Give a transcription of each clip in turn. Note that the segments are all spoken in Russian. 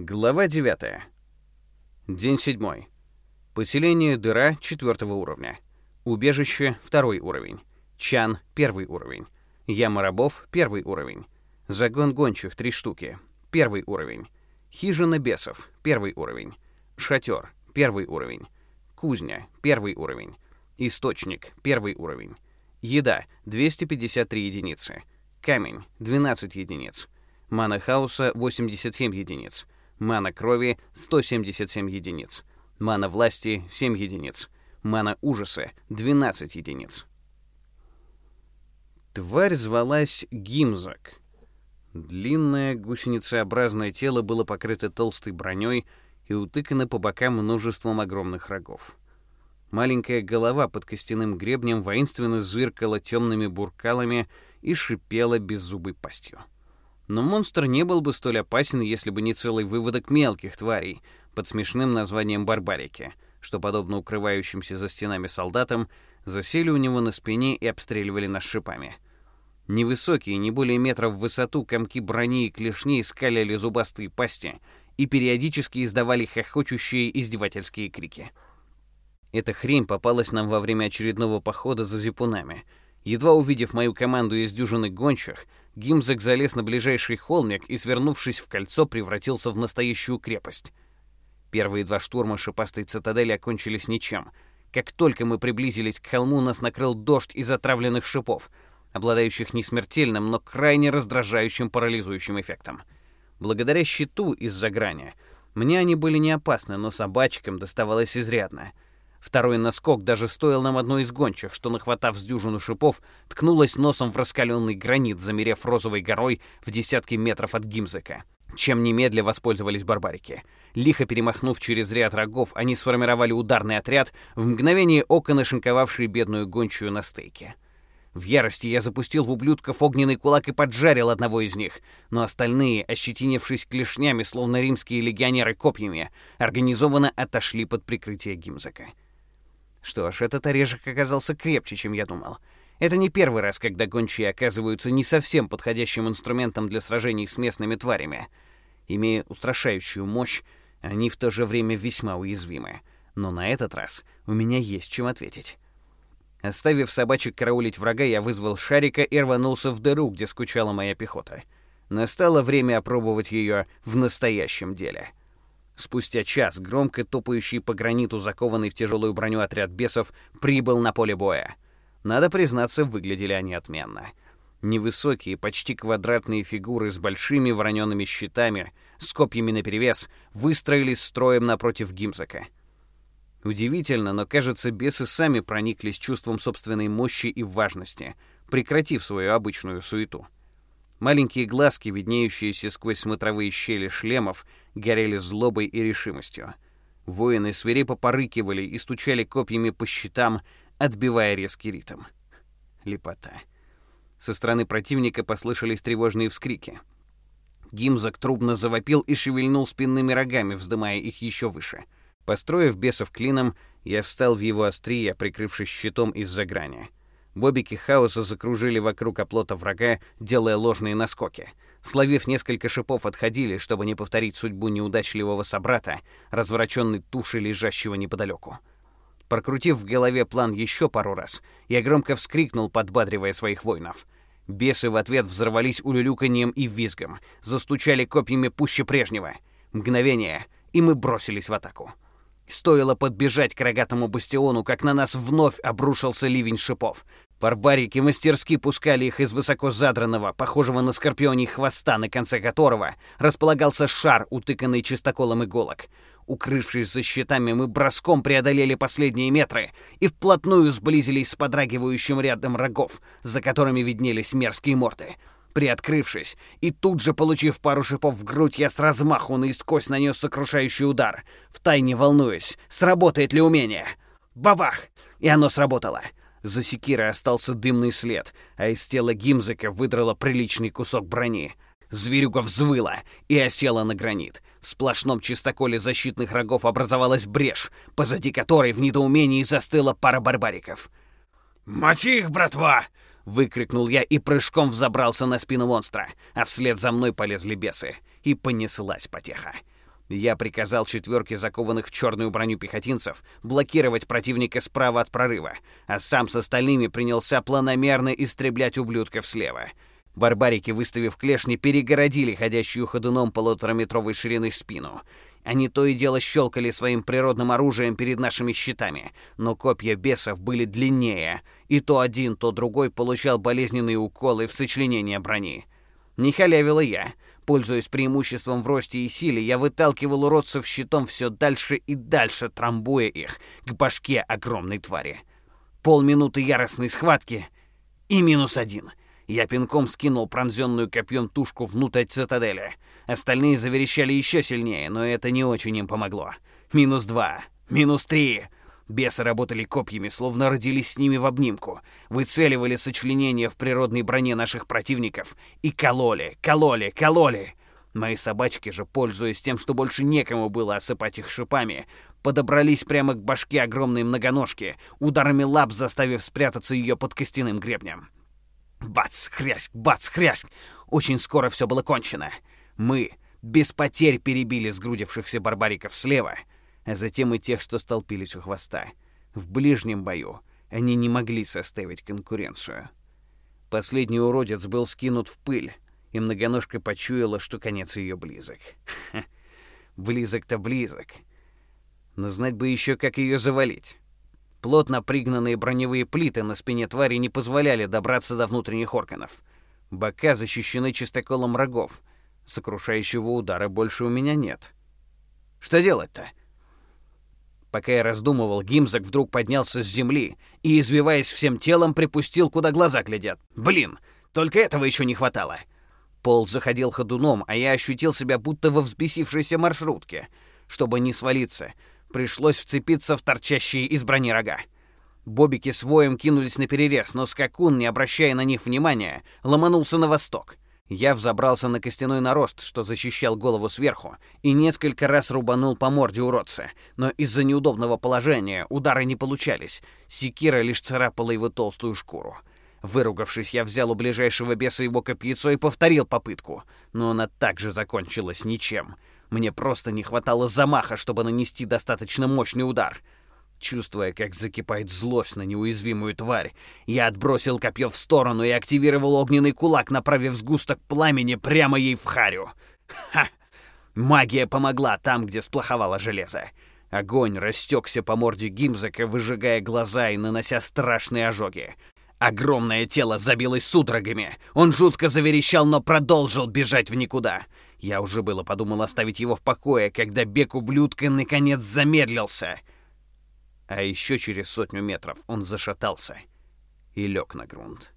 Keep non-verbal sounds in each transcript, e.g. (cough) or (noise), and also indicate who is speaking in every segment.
Speaker 1: Глава 9. День 7. Поселение Дыра 4 уровня. Убежище 2 уровень. Чан 1 уровень. Яма рабов 1 уровень. Загон гончих 3 штуки. 1 уровень. Хижина бесов 1 уровень. Шатер 1 уровень. Кузня 1 уровень. Источник 1 уровень. Еда 253 единицы. Камень 12 единиц. Мана хаоса 87 единиц. Мана крови — 177 единиц. Мана власти — 7 единиц. Мана ужаса — 12 единиц. Тварь звалась Гимзак. Длинное гусеницеобразное тело было покрыто толстой броней и утыкано по бокам множеством огромных рогов. Маленькая голова под костяным гребнем воинственно зыркала темными буркалами и шипела беззубой пастью. Но монстр не был бы столь опасен, если бы не целый выводок мелких тварей под смешным названием барбарики, что, подобно укрывающимся за стенами солдатам, засели у него на спине и обстреливали нас шипами. Невысокие, не более метра в высоту, комки брони и клешней скаляли зубастые пасти и периодически издавали хохочущие издевательские крики. Эта хрень попалась нам во время очередного похода за зипунами. Едва увидев мою команду из дюжины гончих, Гимзак залез на ближайший холмик и, свернувшись в кольцо, превратился в настоящую крепость. Первые два штурма шипастой цитадели окончились ничем. Как только мы приблизились к холму, нас накрыл дождь из отравленных шипов, обладающих не смертельным, но крайне раздражающим парализующим эффектом. Благодаря щиту из-за грани мне они были не опасны, но собачкам доставалось изрядно — Второй наскок даже стоил нам одной из гончих, что, нахватав с дюжину шипов, ткнулась носом в раскаленный гранит, замерев розовой горой в десятки метров от Гимзека. Чем немедля воспользовались барбарики. Лихо перемахнув через ряд рогов, они сформировали ударный отряд, в мгновение ока нашинковавший бедную гончую на стейке. В ярости я запустил в ублюдков огненный кулак и поджарил одного из них, но остальные, ощетинившись клешнями, словно римские легионеры копьями, организованно отошли под прикрытие Гимзека. Что ж, этот орешек оказался крепче, чем я думал. Это не первый раз, когда гончие оказываются не совсем подходящим инструментом для сражений с местными тварями. Имея устрашающую мощь, они в то же время весьма уязвимы. Но на этот раз у меня есть чем ответить. Оставив собачек караулить врага, я вызвал шарика и рванулся в дыру, где скучала моя пехота. Настало время опробовать ее в настоящем деле. Спустя час громко топающий по граниту закованный в тяжелую броню отряд бесов прибыл на поле боя. Надо признаться, выглядели они отменно. Невысокие, почти квадратные фигуры с большими вороненными щитами, с копьями наперевес, выстроились строем напротив Гимзака. Удивительно, но, кажется, бесы сами прониклись чувством собственной мощи и важности, прекратив свою обычную суету. Маленькие глазки, виднеющиеся сквозь смотровые щели шлемов, горели злобой и решимостью. Воины свирепо порыкивали и стучали копьями по щитам, отбивая резкий ритм. Лепота. Со стороны противника послышались тревожные вскрики. Гимзак трубно завопил и шевельнул спинными рогами, вздымая их еще выше. Построив бесов клином, я встал в его острие, прикрывшись щитом из-за грани. Бобики хаоса закружили вокруг оплота врага, делая ложные наскоки. Словив несколько шипов, отходили, чтобы не повторить судьбу неудачливого собрата, развороченной туши лежащего неподалеку. Прокрутив в голове план еще пару раз, я громко вскрикнул, подбадривая своих воинов. Бесы в ответ взорвались улюлюканьем и визгом, застучали копьями пуще прежнего. Мгновение, и мы бросились в атаку. Стоило подбежать к рогатому бастиону, как на нас вновь обрушился ливень шипов. Барбарики мастерски пускали их из высоко задранного, похожего на скорпионий хвоста, на конце которого располагался шар, утыканный чистоколом иголок. Укрывшись за щитами, мы броском преодолели последние метры и вплотную сблизились с подрагивающим рядом рогов, за которыми виднелись мерзкие морды. Приоткрывшись и тут же получив пару шипов в грудь, я с размаху наискось нанес сокрушающий удар, втайне волнуясь, сработает ли умение. Бабах! И оно сработало. За секирой остался дымный след, а из тела Гимзека выдрало приличный кусок брони. Зверюга взвыла и осела на гранит. В сплошном чистоколе защитных рогов образовалась брешь, позади которой в недоумении застыла пара барбариков. «Мочи их, братва!» — выкрикнул я и прыжком взобрался на спину монстра, а вслед за мной полезли бесы. И понеслась потеха. Я приказал четверке закованных в черную броню пехотинцев блокировать противника справа от прорыва, а сам с остальными принялся планомерно истреблять ублюдков слева. Барбарики, выставив клешни, перегородили ходящую ходуном полутораметровой ширины спину. Они то и дело щелкали своим природным оружием перед нашими щитами, но копья бесов были длиннее, и то один, то другой получал болезненные уколы в сочленение брони. Не халявила я — Пользуясь преимуществом в росте и силе, я выталкивал уродцев щитом все дальше и дальше, трамбуя их к башке огромной твари. Полминуты яростной схватки и минус один. Я пинком скинул пронзенную копьем тушку внутрь цитадели. Остальные заверещали еще сильнее, но это не очень им помогло. Минус два. Минус три. Бесы работали копьями, словно родились с ними в обнимку, выцеливали сочленения в природной броне наших противников и кололи, кололи, кололи. Мои собачки же, пользуясь тем, что больше некому было осыпать их шипами, подобрались прямо к башке огромной многоножки, ударами лап заставив спрятаться ее под костяным гребнем. Бац, хрясь, бац, хрясь! Очень скоро все было кончено. Мы без потерь перебили сгрудившихся барбариков слева — а затем и тех, что столпились у хвоста. В ближнем бою они не могли составить конкуренцию. Последний уродец был скинут в пыль, и многоножка почуяла, что конец ее близок. Близок-то близок. Но знать бы еще, как ее завалить. Плотно пригнанные броневые плиты на спине твари не позволяли добраться до внутренних органов. Бока защищены чистоколом рогов. Сокрушающего удара больше у меня нет. Что делать-то? Пока я раздумывал, Гимзак вдруг поднялся с земли и, извиваясь всем телом, припустил, куда глаза глядят. Блин, только этого еще не хватало. Пол заходил ходуном, а я ощутил себя будто во взбесившейся маршрутке. Чтобы не свалиться, пришлось вцепиться в торчащие из брони рога. Бобики с воем кинулись на перерез, но скакун, не обращая на них внимания, ломанулся на восток — я взобрался на костяной нарост, что защищал голову сверху, и несколько раз рубанул по морде уродца, но из-за неудобного положения удары не получались. Секира лишь царапала его толстую шкуру. Выругавшись, я взял у ближайшего беса его копьецо и повторил попытку, но она также закончилась ничем. Мне просто не хватало замаха, чтобы нанести достаточно мощный удар — Чувствуя, как закипает злость на неуязвимую тварь, я отбросил копье в сторону и активировал огненный кулак, направив сгусток пламени прямо ей в харю. Ха! Магия помогла там, где сплоховало железо. Огонь растекся по морде Гимзака, выжигая глаза и нанося страшные ожоги. Огромное тело забилось судорогами. Он жутко заверещал, но продолжил бежать в никуда. Я уже было подумал оставить его в покое, когда бег ублюдка наконец замедлился — а еще через сотню метров он зашатался и лег на грунт.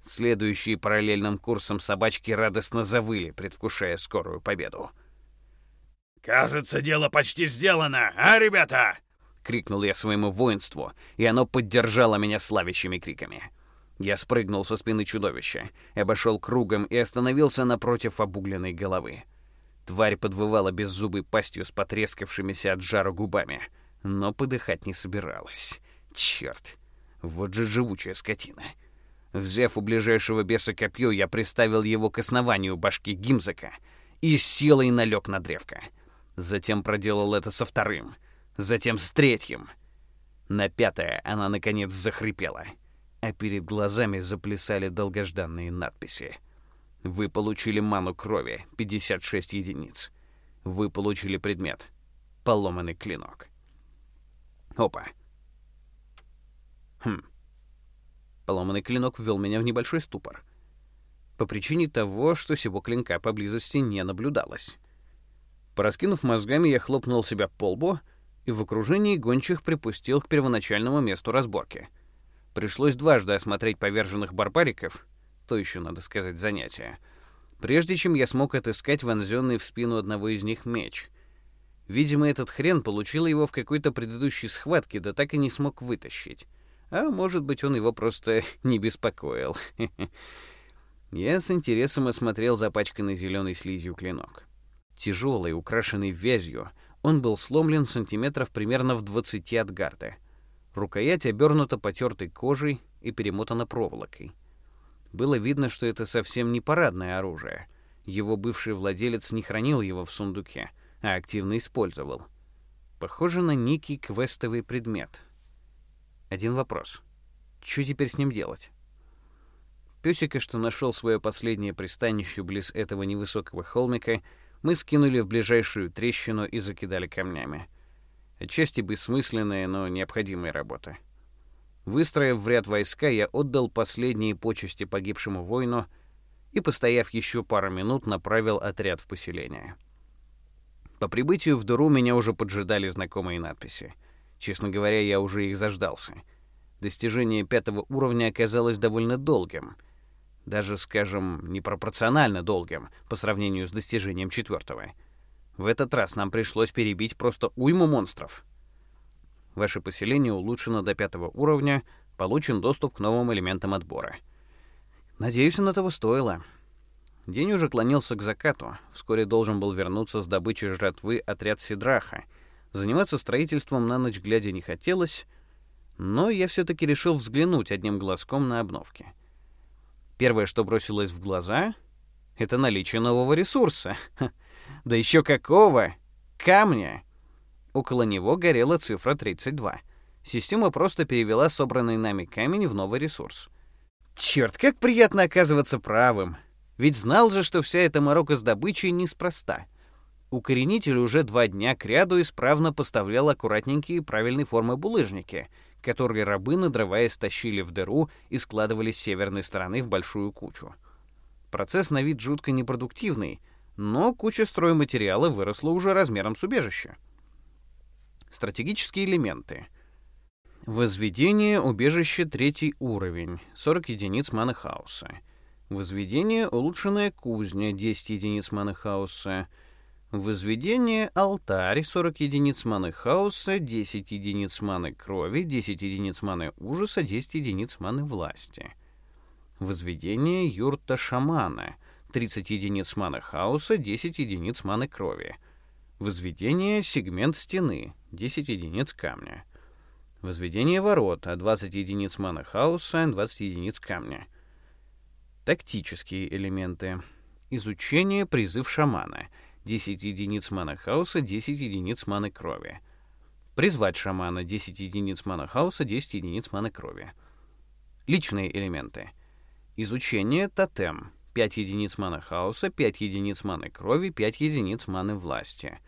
Speaker 1: Следующие параллельным курсом собачки радостно завыли, предвкушая скорую победу.
Speaker 2: «Кажется, дело почти сделано, а, ребята?»
Speaker 1: — крикнул я своему воинству, и оно поддержало меня славящими криками. Я спрыгнул со спины чудовища, обошел кругом и остановился напротив обугленной головы. Тварь подвывала беззубой пастью с потрескавшимися от жара губами — но подыхать не собиралась. Черт, вот же живучая скотина. Взяв у ближайшего беса копье, я приставил его к основанию башки Гимзака и силой налег на древко. Затем проделал это со вторым, затем с третьим. На пятое она, наконец, захрипела, а перед глазами заплясали долгожданные надписи. Вы получили ману крови, 56 единиц. Вы получили предмет — поломанный клинок. Опа. Хм. Поломанный клинок ввел меня в небольшой ступор. По причине того, что сего клинка поблизости не наблюдалось. Пораскинув мозгами, я хлопнул себя по лбу и в окружении гончих припустил к первоначальному месту разборки. Пришлось дважды осмотреть поверженных барбариков, то еще, надо сказать, занятие, прежде чем я смог отыскать вонзенный в спину одного из них меч — Видимо, этот хрен получил его в какой-то предыдущей схватке, да так и не смог вытащить. А может быть, он его просто (laughs) не беспокоил. (laughs) Я с интересом осмотрел запачканный зеленой слизью клинок. Тяжелый, украшенный вязью, он был сломлен сантиметров примерно в 20 от гарда. Рукоять обернута потертой кожей и перемотана проволокой. Было видно, что это совсем не парадное оружие. Его бывший владелец не хранил его в сундуке — а активно использовал. Похоже на некий квестовый предмет. Один вопрос. Что теперь с ним делать? Пёсика, что нашел свое последнее пристанище близ этого невысокого холмика, мы скинули в ближайшую трещину и закидали камнями. Отчасти бессмысленная, но необходимая работа. Выстроив в ряд войска, я отдал последние почести погибшему воину и, постояв еще пару минут, направил отряд в поселение. По прибытию в дыру меня уже поджидали знакомые надписи. Честно говоря, я уже их заждался. Достижение пятого уровня оказалось довольно долгим. Даже, скажем, непропорционально долгим по сравнению с достижением четвертого. В этот раз нам пришлось перебить просто уйму монстров — Ваше поселение улучшено до пятого уровня, получен доступ к новым элементам отбора. Надеюсь, оно того стоило. День уже клонился к закату. Вскоре должен был вернуться с добычей жратвы отряд Сидраха. Заниматься строительством на ночь глядя не хотелось, но я все-таки решил взглянуть одним глазком на обновки. Первое, что бросилось в глаза, это наличие нового ресурса. Да еще какого? Камня! Около него горела цифра 32. Система просто перевела собранный нами камень в новый ресурс. Черт, как приятно оказываться правым. Ведь знал же, что вся эта морока с добычей неспроста. Укоренитель уже два дня кряду исправно поставлял аккуратненькие правильной формы булыжники, которые рабы, надрываясь, тащили в дыру и складывали с северной стороны в большую кучу. Процесс на вид жутко непродуктивный, но куча стройматериала выросла уже размером с убежище. Стратегические элементы. Возведение убежища третий уровень, 40 единиц маны хаоса. Возведение улучшенная кузня, 10 единиц маны хаоса. Возведение алтарь, 40 единиц маны хаоса, 10 единиц маны крови, 10 единиц маны ужаса, 10 единиц маны власти. Возведение юрта шамана, 30 единиц маны хаоса, 10 единиц маны крови. Возведение сегмент стены 10 единиц камня. Возведение ворот 20 единиц маны хаоса 20 единиц камня. Тактические элементы. Изучение призыв шамана 10 единиц маны хаоса 10 единиц маны крови. Призвать шамана 10 единиц маны хаоса 10 единиц маны крови. Личные элементы. Изучение тотем 5 единиц маны хаоса, 5 единиц маны крови, 5 единиц маны власти.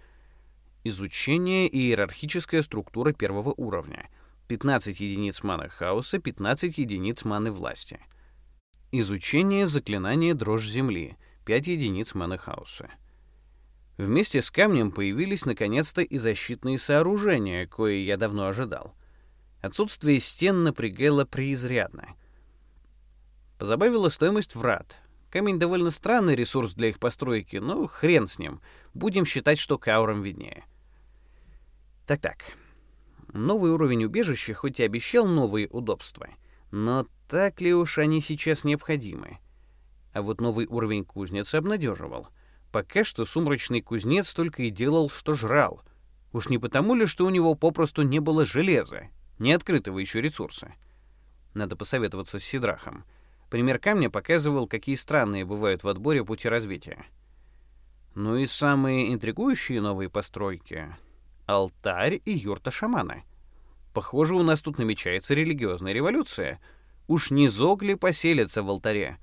Speaker 1: Изучение и иерархическая структура первого уровня. 15 единиц маны хаоса, 15 единиц маны власти. Изучение заклинания дрожь земли. 5 единиц маны хаоса. Вместе с камнем появились наконец-то и защитные сооружения, кое я давно ожидал. Отсутствие стен напрягало преизрядно. Позабавила стоимость врат. Камень довольно странный ресурс для их постройки, но хрен с ним. Будем считать, что каурам виднее. Так-так. Новый уровень убежища хоть и обещал новые удобства, но так ли уж они сейчас необходимы? А вот новый уровень кузнец обнадеживал. Пока что сумрачный кузнец только и делал, что жрал. Уж не потому ли, что у него попросту не было железа, не открытого еще ресурса? Надо посоветоваться с Сидрахом. Пример камня показывал, какие странные бывают в отборе пути развития. Ну и самые интригующие новые постройки алтарь и юрта шамана. Похоже, у нас тут намечается религиозная революция. Уж не Зогли поселится в алтаре.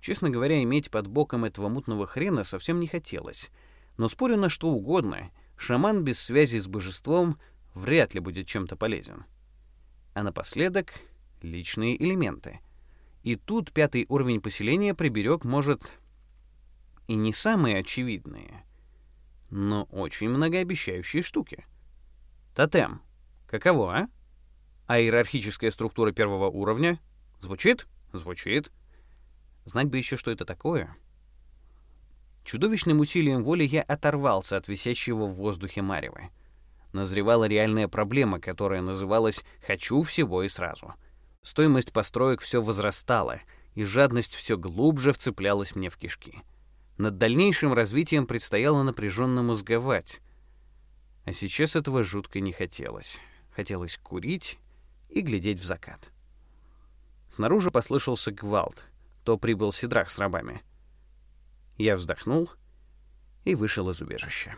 Speaker 1: Честно говоря, иметь под боком этого мутного хрена совсем не хотелось. Но спорю на что угодно, шаман без связи с божеством вряд ли будет чем-то полезен. А напоследок — личные элементы. И тут пятый уровень поселения приберег, может, и не самые очевидные — но очень многообещающие штуки. Тотем. Каково, а? А иерархическая структура первого уровня? Звучит? Звучит. Знать бы еще, что это такое. Чудовищным усилием воли я оторвался от висящего в воздухе марева. Назревала реальная проблема, которая называлась «хочу всего и сразу». Стоимость построек все возрастала, и жадность все глубже вцеплялась мне в кишки. Над дальнейшим развитием предстояло напряженно мозговать. А сейчас этого жутко не хотелось. Хотелось курить и глядеть в закат. Снаружи послышался гвалт. То прибыл Сидрах с рабами. Я вздохнул и вышел из убежища.